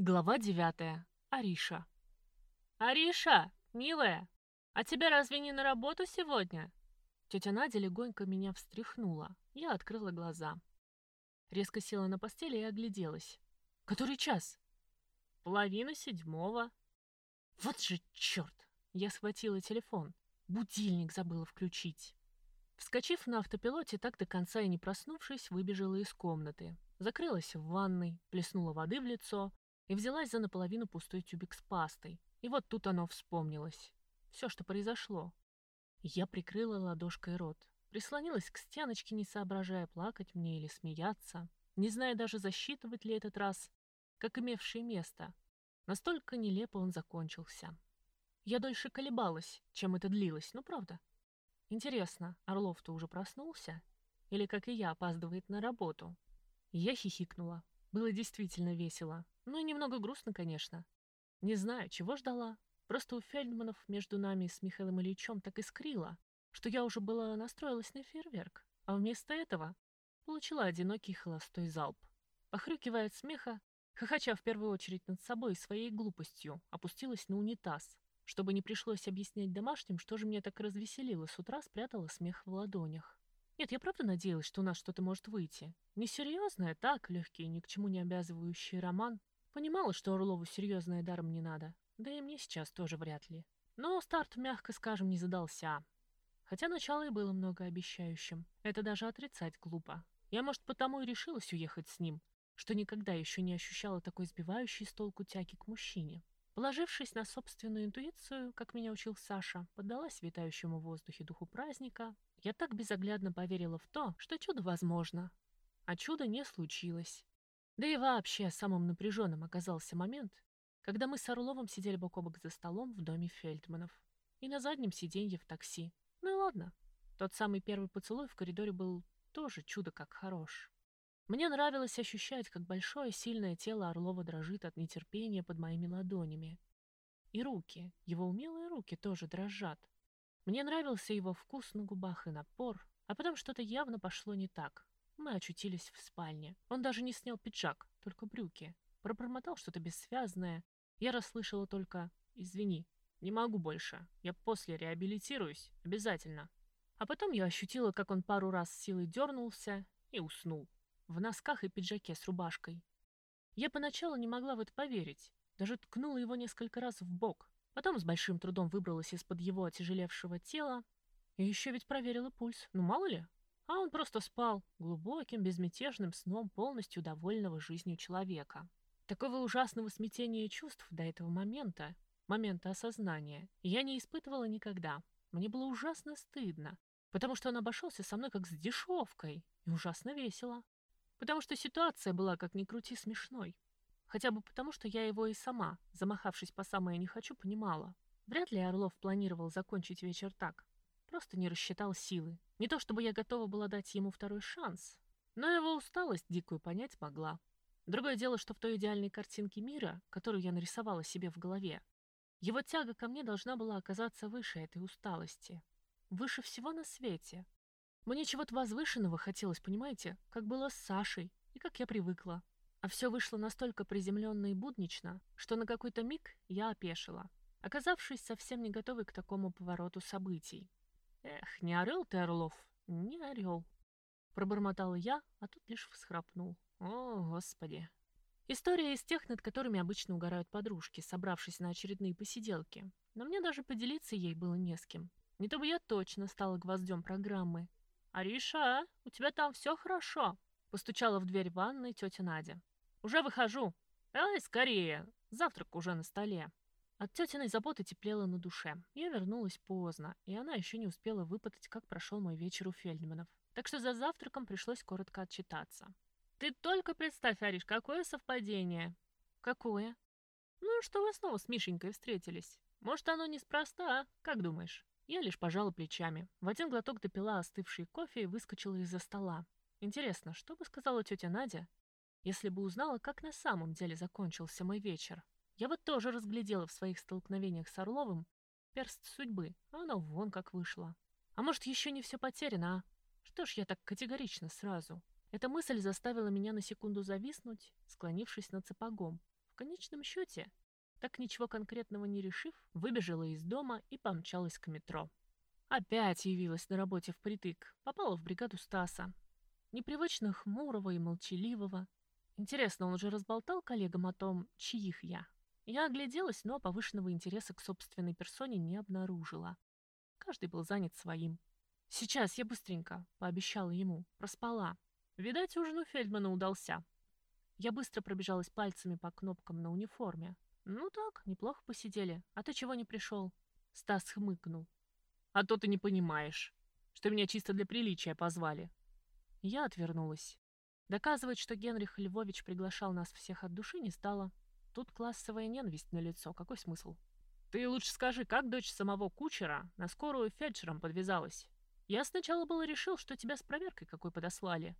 Глава девятая. Ариша. «Ариша, милая, а тебя разве не на работу сегодня?» Тетя Надя легонько меня встряхнула. Я открыла глаза. Резко села на постели и огляделась. «Который час?» «Половина седьмого». «Вот же черт!» Я схватила телефон. Будильник забыла включить. Вскочив на автопилоте, так до конца и не проснувшись, выбежала из комнаты. Закрылась в ванной, плеснула воды в лицо и взялась за наполовину пустой тюбик с пастой. И вот тут оно вспомнилось. Все, что произошло. Я прикрыла ладошкой рот, прислонилась к стеночке, не соображая, плакать мне или смеяться, не зная даже, засчитывать ли этот раз, как имевший место. Настолько нелепо он закончился. Я дольше колебалась, чем это длилось, ну правда. Интересно, Орлов-то уже проснулся? Или, как и я, опаздывает на работу? Я хихикнула. Было действительно весело. Ну и немного грустно, конечно. Не знаю, чего ждала. Просто у Фельдманов между нами с Михаилом Ильичем так искрило, что я уже была настроилась на фейерверк, а вместо этого получила одинокий холостой залп. Похрюкивая от смеха, хохоча в первую очередь над собой и своей глупостью, опустилась на унитаз. Чтобы не пришлось объяснять домашним, что же меня так развеселило, с утра спрятала смех в ладонях. Нет, я правда надеялась, что у нас что-то может выйти. Несерьезное, так, легкий, ни к чему не обязывающий роман. Понимала, что Орлову серьезное даром не надо. Да и мне сейчас тоже вряд ли. Но старт, мягко скажем, не задался. Хотя начало и было многообещающим. Это даже отрицать глупо. Я, может, потому и решилась уехать с ним, что никогда еще не ощущала такой сбивающей с толку тяги к мужчине. Положившись на собственную интуицию, как меня учил Саша, поддалась витающему в воздухе духу праздника, я так безоглядно поверила в то, что чудо возможно. А чудо не случилось. Да и вообще самым напряженным оказался момент, когда мы с Орловым сидели бок о бок за столом в доме Фельдманов. И на заднем сиденье в такси. Ну и ладно. Тот самый первый поцелуй в коридоре был тоже чудо как хорош. Мне нравилось ощущать, как большое сильное тело Орлова дрожит от нетерпения под моими ладонями. И руки, его умелые руки тоже дрожат. Мне нравился его вкус на губах и напор, а потом что-то явно пошло не так. Мы очутились в спальне. Он даже не снял пиджак, только брюки. Пробормотал что-то бессвязное. Я расслышала только «Извини, не могу больше. Я после реабилитируюсь. Обязательно». А потом я ощутила, как он пару раз силой дернулся и уснул. В носках и пиджаке с рубашкой. Я поначалу не могла в это поверить. Даже ткнула его несколько раз в бок. Потом с большим трудом выбралась из-под его отяжелевшего тела и еще ведь проверила пульс. Ну, мало ли. А он просто спал глубоким, безмятежным сном полностью довольного жизнью человека. Такого ужасного смятения чувств до этого момента, момента осознания, я не испытывала никогда. Мне было ужасно стыдно, потому что он обошелся со мной как с дешевкой, и ужасно весело. Потому что ситуация была, как ни крути, смешной. Хотя бы потому, что я его и сама, замахавшись по самое не хочу, понимала. Вряд ли Орлов планировал закончить вечер так. Просто не рассчитал силы. Не то чтобы я готова была дать ему второй шанс, но его усталость дикую понять могла. Другое дело, что в той идеальной картинке мира, которую я нарисовала себе в голове, его тяга ко мне должна была оказаться выше этой усталости. Выше всего на свете. Мне чего-то возвышенного хотелось, понимаете, как было с Сашей и как я привыкла. А все вышло настолько приземленно и буднично, что на какой-то миг я опешила, оказавшись совсем не готовой к такому повороту событий. «Эх, не орел ты, Орлов, не орел!» Пробормотала я, а тут лишь всхрапнул. «О, Господи!» История из тех, над которыми обычно угорают подружки, собравшись на очередные посиделки. Но мне даже поделиться ей было не с кем. Не то бы я точно стала гвоздем программы. «Ариша, у тебя там все хорошо?» Постучала в дверь ванной тетя Надя. «Уже выхожу. Ай, скорее. Завтрак уже на столе». От тетиной заботы теплело на душе. Я вернулась поздно, и она еще не успела выпытать, как прошел мой вечер у Фельдманов. Так что за завтраком пришлось коротко отчитаться. «Ты только представь, Ариш, какое совпадение!» «Какое?» «Ну, что вы снова с Мишенькой встретились. Может, оно неспроста, а? Как думаешь?» Я лишь пожала плечами. В один глоток допила остывший кофе и выскочила из-за стола. Интересно, что бы сказала тетя Надя, если бы узнала, как на самом деле закончился мой вечер? Я бы тоже разглядела в своих столкновениях с Орловым перст судьбы, а оно вон как вышло. А может, еще не все потеряно, а? Что ж я так категорично сразу? Эта мысль заставила меня на секунду зависнуть, склонившись над сапогом, в конечном счете, так ничего конкретного не решив, выбежала из дома и помчалась к метро. Опять явилась на работе впритык, попала в бригаду Стаса. Непривычно хмурого и молчаливого. Интересно, он уже разболтал коллегам о том, чьих я? Я огляделась, но повышенного интереса к собственной персоне не обнаружила. Каждый был занят своим. «Сейчас я быстренько», — пообещала ему. Проспала. Видать, ужин у Фельдмана удался. Я быстро пробежалась пальцами по кнопкам на униформе. «Ну так, неплохо посидели. А ты чего не пришел?» Стас хмыкнул. «А то ты не понимаешь, что меня чисто для приличия позвали». Я отвернулась. Доказывать, что Генрих Львович приглашал нас всех от души, не стало. Тут классовая ненависть на лицо. Какой смысл? Ты лучше скажи, как дочь самого кучера на скорую фельдшером подвязалась? Я сначала было решил, что тебя с проверкой какой подослали.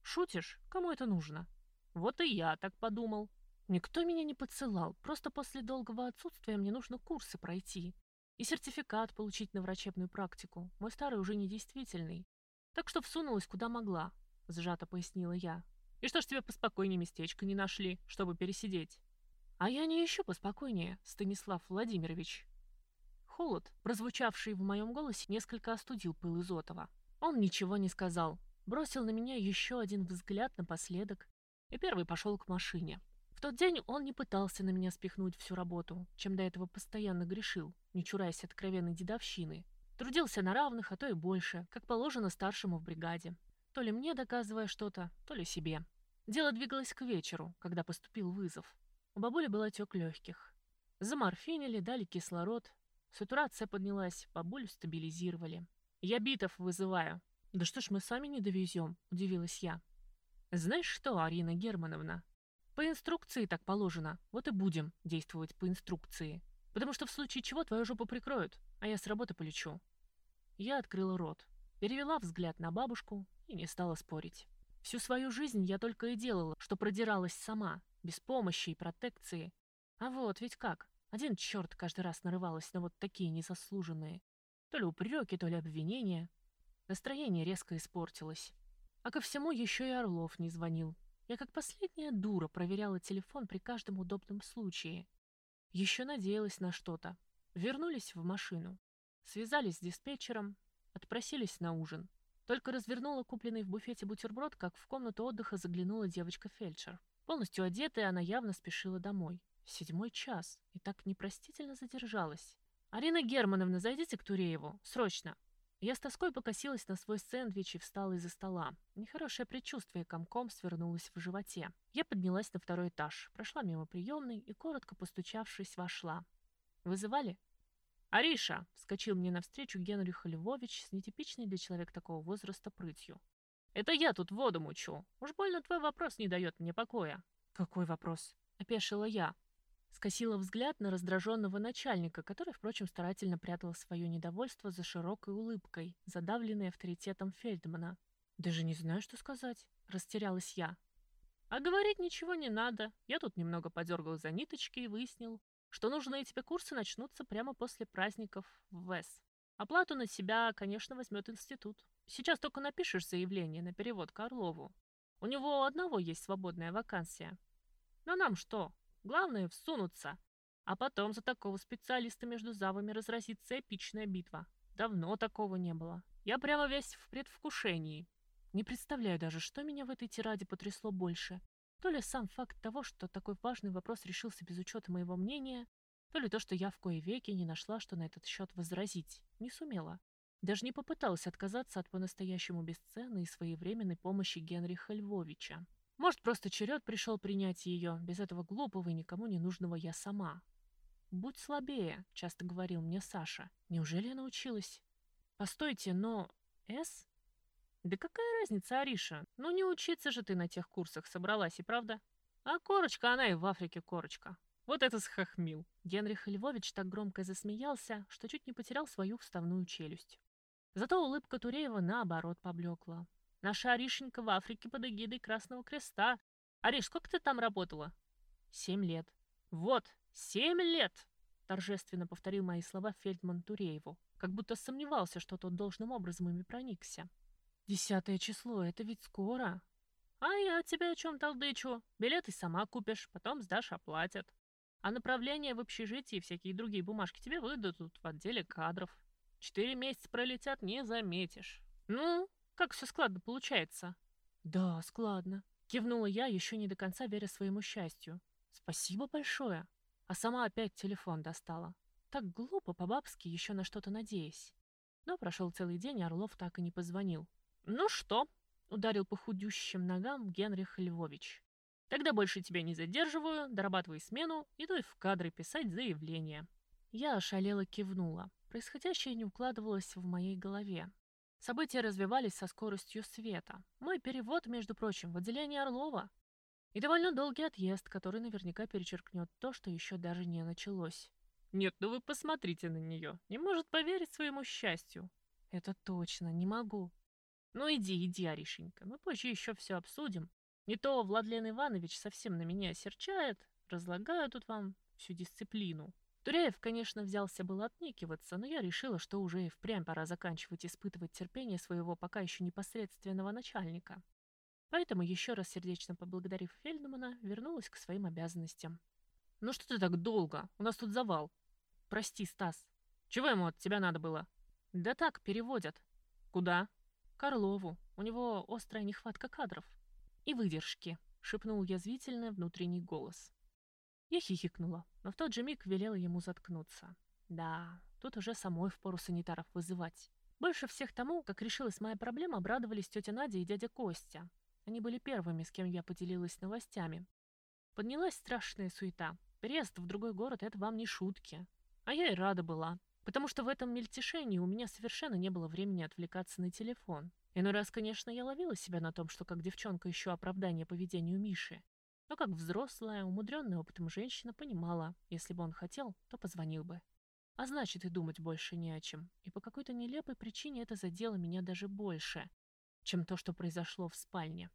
Шутишь? Кому это нужно? Вот и я так подумал. Никто меня не подсылал. Просто после долгого отсутствия мне нужно курсы пройти. И сертификат получить на врачебную практику. Мой старый уже недействительный. Так что всунулась куда могла, сжато пояснила я. И что ж тебе поспокойнее местечко не нашли, чтобы пересидеть? «А я не ищу поспокойнее, Станислав Владимирович». Холод, прозвучавший в моем голосе, несколько остудил пыл Изотова. Он ничего не сказал, бросил на меня еще один взгляд напоследок и первый пошел к машине. В тот день он не пытался на меня спихнуть всю работу, чем до этого постоянно грешил, не чураясь откровенной дедовщины. Трудился на равных, а то и больше, как положено старшему в бригаде. То ли мне доказывая что-то, то ли себе. Дело двигалось к вечеру, когда поступил вызов. У бабули был отек легких. Заморфинили, дали кислород. Сатурация поднялась, бабулю стабилизировали. Я битов вызываю. Да что ж мы сами не довезем, удивилась я. Знаешь что, Арина Германовна, по инструкции так положено, вот и будем действовать по инструкции. Потому что в случае чего твою жопу прикроют, а я с работы полечу. Я открыла рот, перевела взгляд на бабушку и не стала спорить. Всю свою жизнь я только и делала, что продиралась сама, без помощи и протекции. А вот ведь как. Один черт каждый раз нарывалась на вот такие незаслуженные. То ли упреки, то ли обвинения. Настроение резко испортилось. А ко всему еще и Орлов не звонил. Я как последняя дура проверяла телефон при каждом удобном случае. Еще надеялась на что-то. Вернулись в машину. Связались с диспетчером, отпросились на ужин. Только развернула купленный в буфете бутерброд, как в комнату отдыха заглянула девочка-фельдшер. Полностью одетая, она явно спешила домой. Седьмой час. И так непростительно задержалась. «Арина Германовна, зайдите к Турееву. Срочно!» Я с тоской покосилась на свой сэндвич и встала из-за стола. Нехорошее предчувствие комком свернулось в животе. Я поднялась на второй этаж, прошла мимо приемной и, коротко постучавшись, вошла. «Вызывали?» «Ариша!» — вскочил мне навстречу Генрих Львович с нетипичной для человека такого возраста прытью. Это я тут воду мучу. Уж больно твой вопрос не дает мне покоя. Какой вопрос? Опешила я. Скосила взгляд на раздраженного начальника, который, впрочем, старательно прятал свое недовольство за широкой улыбкой, задавленной авторитетом Фельдмана. «Даже не знаю, что сказать», — растерялась я. «А говорить ничего не надо. Я тут немного подергал за ниточки и выяснил, что нужные тебе курсы начнутся прямо после праздников в ВЭС. Оплату на себя, конечно, возьмет институт. Сейчас только напишешь заявление на перевод к Орлову. У него одного есть свободная вакансия. Но нам что? Главное — всунуться. А потом за такого специалиста между завами разразится эпичная битва. Давно такого не было. Я прямо весь в предвкушении. Не представляю даже, что меня в этой тираде потрясло больше. То ли сам факт того, что такой важный вопрос решился без учета моего мнения, то ли то, что я в кое веки не нашла, что на этот счет возразить. Не сумела. Даже не попыталась отказаться от по-настоящему бесценной и своевременной помощи Генриха Львовича. Может, просто черед пришел принять ее, без этого глупого и никому не нужного я сама. «Будь слабее», — часто говорил мне Саша. «Неужели я научилась?» «Постойте, но... С?» «Да какая разница, Ариша? Ну не учиться же ты на тех курсах собралась, и правда?» «А корочка, она и в Африке корочка. Вот это схохмил!» Генрих Львович так громко засмеялся, что чуть не потерял свою вставную челюсть. Зато улыбка Туреева наоборот поблекла. Наша Аришенька в Африке под эгидой Красного Креста. Ариш, сколько ты там работала? Семь лет. Вот, семь лет! Торжественно повторил мои слова Фельдман Турееву, как будто сомневался, что тот должным образом ими проникся. Десятое число, это ведь скоро. А я тебе о чем толдычу? Билеты сама купишь, потом сдашь, оплатят. А направление в общежитие и всякие другие бумажки тебе выдадут в отделе кадров. Четыре месяца пролетят, не заметишь. Ну, как все складно получается. Да, складно. Кивнула я, еще не до конца веря своему счастью. Спасибо большое. А сама опять телефон достала. Так глупо, по-бабски, еще на что-то надеясь. Но прошел целый день, Орлов так и не позвонил. «Ну что?» — ударил по худющим ногам Генрих Львович. «Тогда больше тебя не задерживаю, дорабатывай смену, иду в кадры писать заявление». Я ошалела кивнула. Происходящее не укладывалось в моей голове. События развивались со скоростью света. Мой перевод, между прочим, в отделение Орлова. И довольно долгий отъезд, который наверняка перечеркнет то, что еще даже не началось. Нет, ну вы посмотрите на нее. Не может поверить своему счастью. Это точно, не могу. Ну иди, иди, Аришенька, мы позже еще все обсудим. Не то Владлен Иванович совсем на меня серчает, разлагаю тут вам всю дисциплину. Туряев, конечно, взялся было отнекиваться, но я решила, что уже и впрямь пора заканчивать испытывать терпение своего пока еще непосредственного начальника. Поэтому, еще раз сердечно поблагодарив Фельдмана, вернулась к своим обязанностям. «Ну что ты так долго? У нас тут завал». «Прости, Стас. Чего ему от тебя надо было?» «Да так, переводят». «Куда?» «Карлову. У него острая нехватка кадров». «И выдержки», — шепнул язвительно внутренний голос. Я хихикнула, но в тот же миг велела ему заткнуться. Да, тут уже самой впору санитаров вызывать. Больше всех тому, как решилась моя проблема, обрадовались тетя Надя и дядя Костя. Они были первыми, с кем я поделилась новостями. Поднялась страшная суета. Переезд в другой город — это вам не шутки. А я и рада была, потому что в этом мельтешении у меня совершенно не было времени отвлекаться на телефон. Иной раз, конечно, я ловила себя на том, что как девчонка ищу оправдание поведению Миши. Но как взрослая, умудренная опытом женщина понимала, если бы он хотел, то позвонил бы. А значит, и думать больше не о чем. И по какой-то нелепой причине это задело меня даже больше, чем то, что произошло в спальне.